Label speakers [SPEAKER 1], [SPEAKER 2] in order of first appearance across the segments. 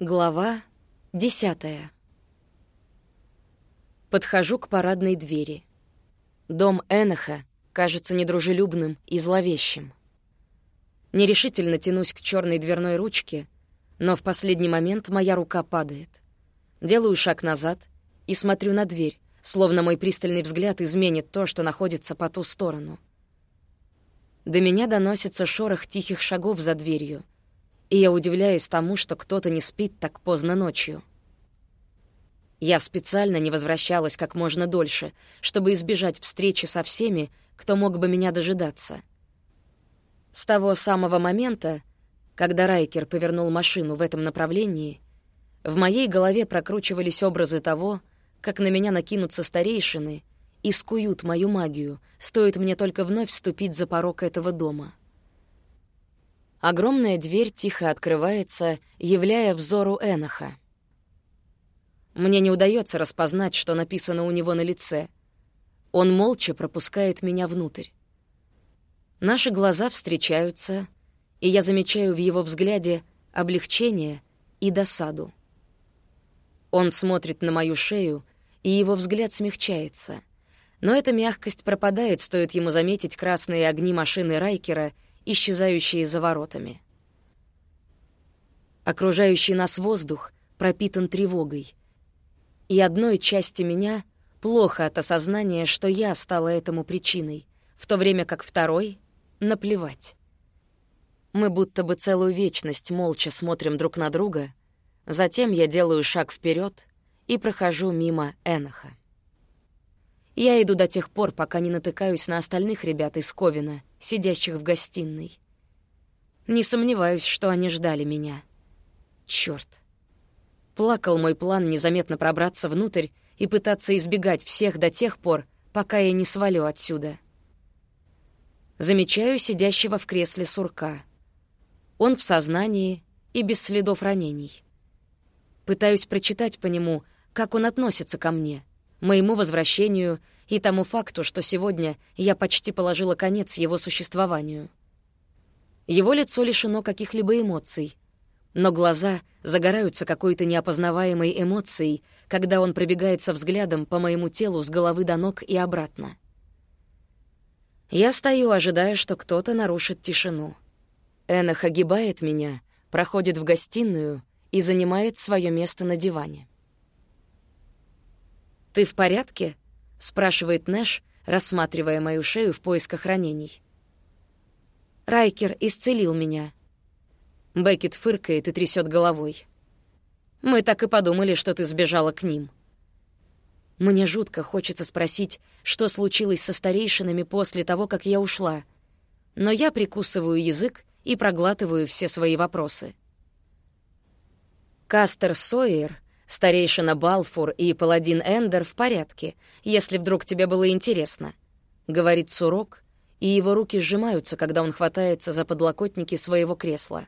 [SPEAKER 1] Глава десятая. Подхожу к парадной двери. Дом Эноха кажется недружелюбным и зловещим. Нерешительно тянусь к черной дверной ручке, но в последний момент моя рука падает. Делаю шаг назад и смотрю на дверь, словно мой пристальный взгляд изменит то, что находится по ту сторону. До меня доносится шорох тихих шагов за дверью — и я удивляюсь тому, что кто-то не спит так поздно ночью. Я специально не возвращалась как можно дольше, чтобы избежать встречи со всеми, кто мог бы меня дожидаться. С того самого момента, когда Райкер повернул машину в этом направлении, в моей голове прокручивались образы того, как на меня накинутся старейшины и скуют мою магию, стоит мне только вновь вступить за порог этого дома. Огромная дверь тихо открывается, являя взору Эноха. Мне не удается распознать, что написано у него на лице. Он молча пропускает меня внутрь. Наши глаза встречаются, и я замечаю в его взгляде облегчение и досаду. Он смотрит на мою шею, и его взгляд смягчается. Но эта мягкость пропадает, стоит ему заметить красные огни машины Райкера исчезающие за воротами. Окружающий нас воздух пропитан тревогой, и одной части меня плохо от осознания, что я стала этому причиной, в то время как второй — наплевать. Мы будто бы целую вечность молча смотрим друг на друга, затем я делаю шаг вперед и прохожу мимо Эноха. Я иду до тех пор, пока не натыкаюсь на остальных ребят из Ковина, сидящих в гостиной. Не сомневаюсь, что они ждали меня. Чёрт. Плакал мой план незаметно пробраться внутрь и пытаться избегать всех до тех пор, пока я не свалю отсюда. Замечаю сидящего в кресле сурка. Он в сознании и без следов ранений. Пытаюсь прочитать по нему, как он относится ко мне — моему возвращению и тому факту, что сегодня я почти положила конец его существованию. Его лицо лишено каких-либо эмоций, но глаза загораются какой-то неопознаваемой эмоцией, когда он пробегается взглядом по моему телу с головы до ног и обратно. Я стою, ожидая, что кто-то нарушит тишину. Энах огибает меня, проходит в гостиную и занимает свое место на диване. «Ты в порядке?» — спрашивает Нэш, рассматривая мою шею в поисках ранений. «Райкер исцелил меня». Беккет фыркает и трясет головой. «Мы так и подумали, что ты сбежала к ним». Мне жутко хочется спросить, что случилось со старейшинами после того, как я ушла. Но я прикусываю язык и проглатываю все свои вопросы. Кастер Сойер Старейшина Балфур и паладин Эндер в порядке, если вдруг тебе было интересно», — говорит Сурок, и его руки сжимаются, когда он хватается за подлокотники своего кресла.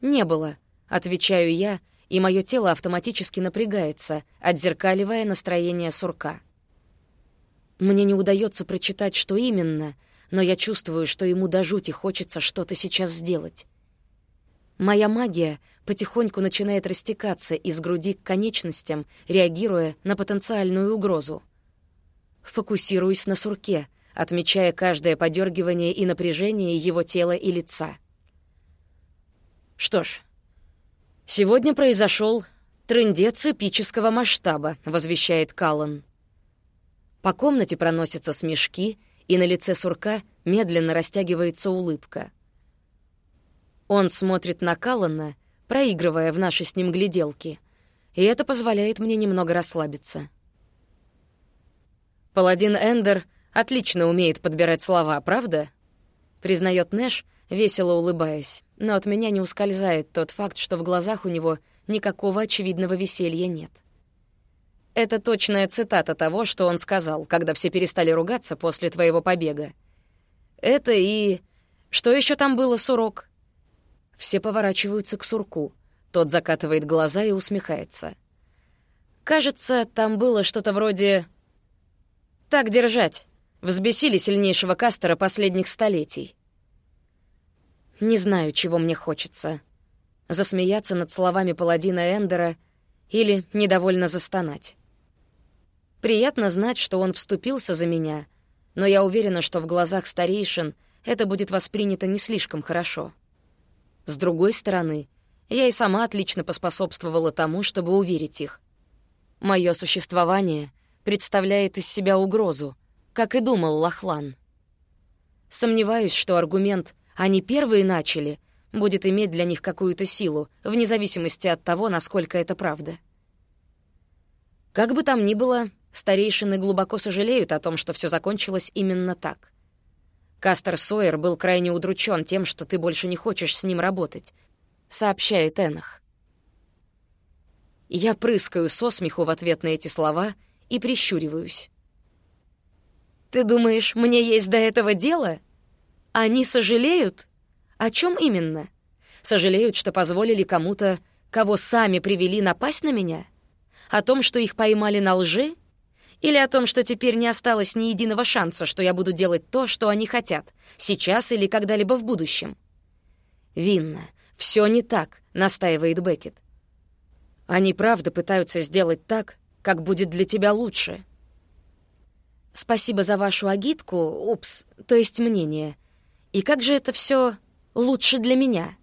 [SPEAKER 1] «Не было», — отвечаю я, и мое тело автоматически напрягается, отзеркаливая настроение Сурка. Мне не удается прочитать, что именно, но я чувствую, что ему до жути хочется что-то сейчас сделать. Моя магия потихоньку начинает растекаться из груди к конечностям, реагируя на потенциальную угрозу. Фокусируюсь на сурке, отмечая каждое подергивание и напряжение его тела и лица. Что ж, сегодня произошел трындец эпического масштаба, возвещает Каллан. По комнате проносятся смешки, и на лице сурка медленно растягивается улыбка — он смотрит на Каллана, проигрывая в наши с ним гляделки, и это позволяет мне немного расслабиться. «Паладин Эндер отлично умеет подбирать слова, правда?» — признает Нэш, весело улыбаясь, но от меня не ускользает тот факт, что в глазах у него никакого очевидного веселья нет. Это точная цитата того, что он сказал, когда все перестали ругаться после твоего побега. Это и... Что еще там было, Сурок? Все поворачиваются к сурку. Тот закатывает глаза и усмехается. Кажется, там было что-то вроде «Так держать!» Взбесили сильнейшего кастера последних столетий. Не знаю, чего мне хочется. засмеяться над словами паладина Эндера или недовольно застонать. Приятно знать, что он вступился за меня, но я уверена, что в глазах старейшин это будет воспринято не слишком хорошо. С другой стороны, я и сама отлично поспособствовала тому, чтобы уверить их. Моё существование представляет из себя угрозу, как и думал Лохлан. Сомневаюсь, что аргумент «они первые начали» будет иметь для них какую-то силу, вне зависимости от того, насколько это правда. Как бы там ни было, старейшины глубоко сожалеют о том, что все закончилось именно так. Кастер Сойер был крайне удручен тем, что ты больше не хочешь с ним работать, сообщает Энах. Я прыскаю со смеху в ответ на эти слова и прищуриваюсь. «Ты думаешь, мне есть до этого дело? Они сожалеют? О чем именно? Сожалеют, что позволили кому-то, кого сами привели напасть на меня? О том, что их поймали на лжи? Или о том, что теперь не осталось ни единого шанса, что я буду делать то, что они хотят, сейчас или когда-либо в будущем?» «Винна, все не так», — настаивает Беккет. «Они правда пытаются сделать так, как будет для тебя лучше». «Спасибо за вашу агитку, упс, то есть мнение. И как же это все лучше для меня?»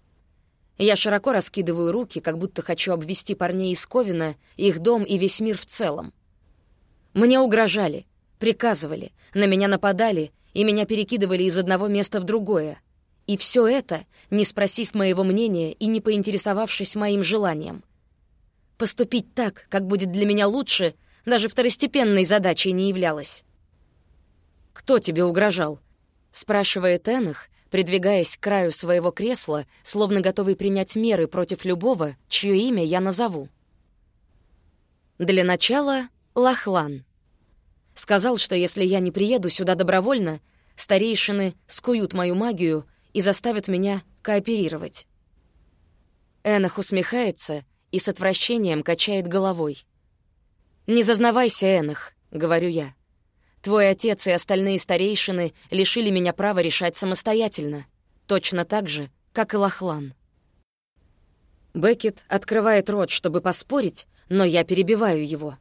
[SPEAKER 1] Я широко раскидываю руки, как будто хочу обвести парней из Ковина, их дом и весь мир в целом. Мне угрожали, приказывали, на меня нападали и меня перекидывали из одного места в другое. И все это, не спросив моего мнения и не поинтересовавшись моим желанием. Поступить так, как будет для меня лучше, даже второстепенной задачей не являлось. «Кто тебе угрожал?» — спрашивает Энах, придвигаясь к краю своего кресла, словно готовый принять меры против любого, чье имя я назову. Для начала — Лохлан. Сказал, что если я не приеду сюда добровольно, старейшины скуют мою магию и заставят меня кооперировать. Энах усмехается и с отвращением качает головой. «Не зазнавайся, Энах», — говорю я. «Твой отец и остальные старейшины лишили меня права решать самостоятельно, точно так же, как и Лохлан». Беккет открывает рот, чтобы поспорить, но я перебиваю его.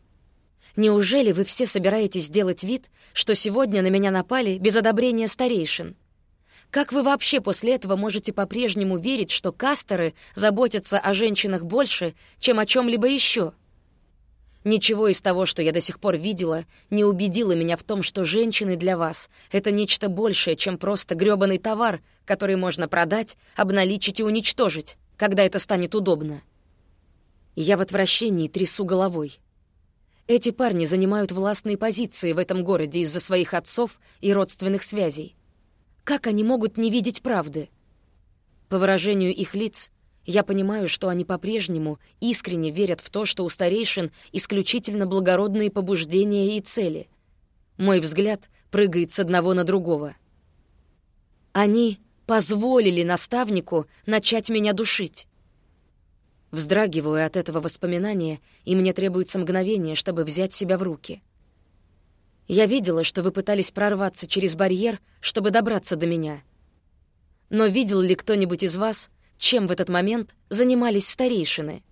[SPEAKER 1] «Неужели вы все собираетесь сделать вид, что сегодня на меня напали без одобрения старейшин?» Как вы вообще после этого можете по-прежнему верить, что кастеры заботятся о женщинах больше, чем о чем либо еще? Ничего из того, что я до сих пор видела, не убедило меня в том, что женщины для вас — это нечто большее, чем просто грёбаный товар, который можно продать, обналичить и уничтожить, когда это станет удобно. Я в отвращении трясу головой. Эти парни занимают властные позиции в этом городе из-за своих отцов и родственных связей. Как они могут не видеть правды? По выражению их лиц, я понимаю, что они по-прежнему искренне верят в то, что у старейшин исключительно благородные побуждения и цели. Мой взгляд прыгает с одного на другого. Они позволили наставнику начать меня душить. Вздрагиваю от этого воспоминания, и мне требуется мгновение, чтобы взять себя в руки. Я видела, что вы пытались прорваться через барьер, чтобы добраться до меня. Но видел ли кто-нибудь из вас, чем в этот момент занимались старейшины?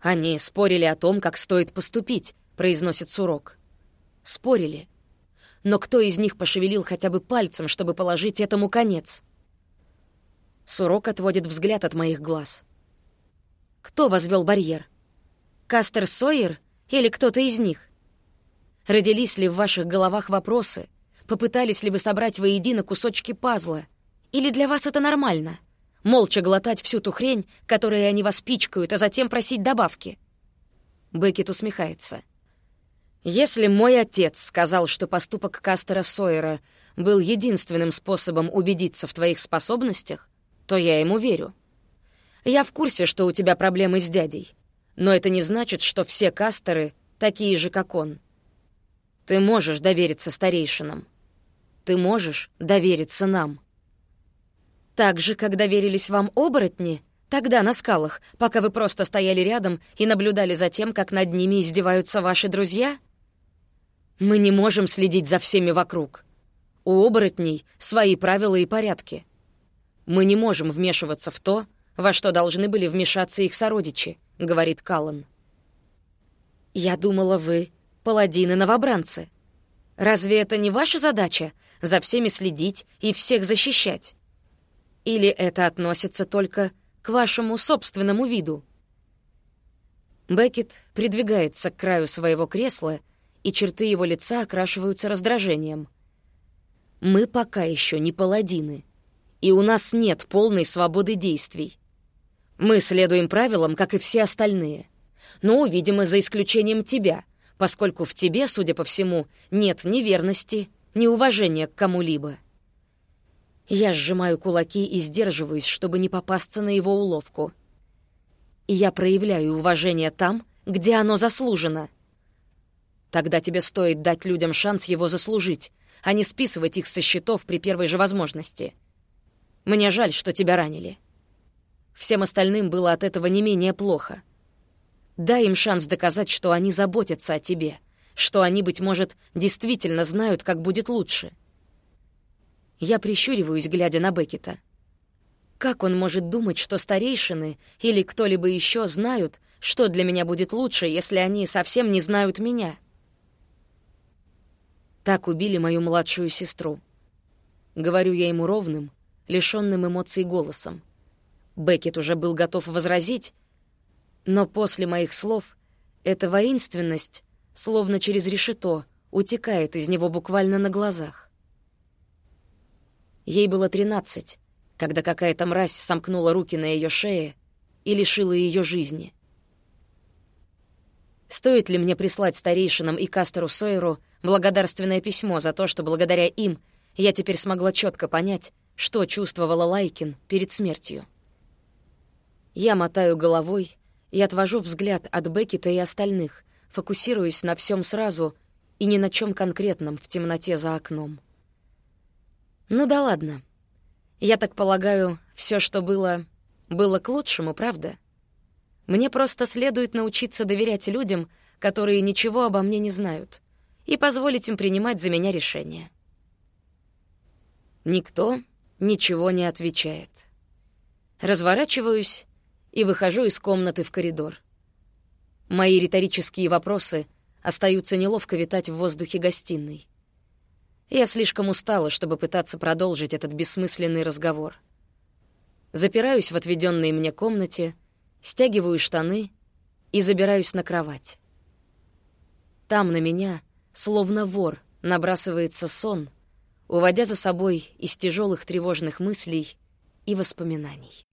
[SPEAKER 1] «Они спорили о том, как стоит поступить», — произносит Сурок. «Спорили. Но кто из них пошевелил хотя бы пальцем, чтобы положить этому конец?» Сурок отводит взгляд от моих глаз. «Кто возвел барьер? Кастер Сойер или кто-то из них?» Родились ли в ваших головах вопросы? Попытались ли вы собрать воедино кусочки пазла? Или для вас это нормально? Молча глотать всю ту хрень, которой они вас пичкают, а затем просить добавки?» Беккет усмехается. «Если мой отец сказал, что поступок Кастера Сойера был единственным способом убедиться в твоих способностях, то я ему верю. Я в курсе, что у тебя проблемы с дядей, но это не значит, что все Кастеры такие же, как он. Ты можешь довериться старейшинам. Ты можешь довериться нам. Так же, как доверились вам оборотни, тогда на скалах, пока вы просто стояли рядом и наблюдали за тем, как над ними издеваются ваши друзья? Мы не можем следить за всеми вокруг. У оборотней свои правила и порядки. Мы не можем вмешиваться в то, во что должны были вмешаться их сородичи», — говорит Каллан. «Я думала, вы паладины-новобранцы. Разве это не ваша задача — за всеми следить и всех защищать? Или это относится только к вашему собственному виду?» Беккет придвигается к краю своего кресла, и черты его лица окрашиваются раздражением. «Мы пока еще не паладины, и у нас нет полной свободы действий. Мы следуем правилам, как и все остальные. Ну, видимо, за исключением тебя, поскольку в тебе, судя по всему, нет ни верности, ни уважения к кому-либо. Я сжимаю кулаки и сдерживаюсь, чтобы не попасться на его уловку. И я проявляю уважение там, где оно заслужено. Тогда тебе стоит дать людям шанс его заслужить, а не списывать их со счетов при первой же возможности. Мне жаль, что тебя ранили. Всем остальным было от этого не менее плохо. Дай им шанс доказать, что они заботятся о тебе, что они, быть может, действительно знают, как будет лучше. Я прищуриваюсь, глядя на Беккета. Как он может думать, что старейшины или кто-либо еще знают, что для меня будет лучше, если они совсем не знают меня? Так убили мою младшую сестру. Говорю я ему ровным, лишённым эмоций голосом. Беккет уже был готов возразить, но после моих слов эта воинственность, словно через решето, утекает из него буквально на глазах. Ей было тринадцать, когда какая-то мразь сомкнула руки на ее шее и лишила ее жизни. Стоит ли мне прислать старейшинам и Кастеру Сойеру благодарственное письмо за то, что благодаря им я теперь смогла четко понять, что чувствовала Лайкин перед смертью? Я мотаю головой и отвожу взгляд от Беккета и остальных, фокусируясь на всем сразу и ни на чем конкретном в темноте за окном. Ну да ладно. Я так полагаю, все, что было, было к лучшему, правда? Мне просто следует научиться доверять людям, которые ничего обо мне не знают, и позволить им принимать за меня решения. Никто ничего не отвечает. Разворачиваюсь и выхожу из комнаты в коридор. Мои риторические вопросы остаются неловко витать в воздухе гостиной. Я слишком устала, чтобы пытаться продолжить этот бессмысленный разговор. Запираюсь в отведенной мне комнате, стягиваю штаны и забираюсь на кровать. Там на меня, словно вор, набрасывается сон, уводя за собой из тяжелых тревожных мыслей и воспоминаний.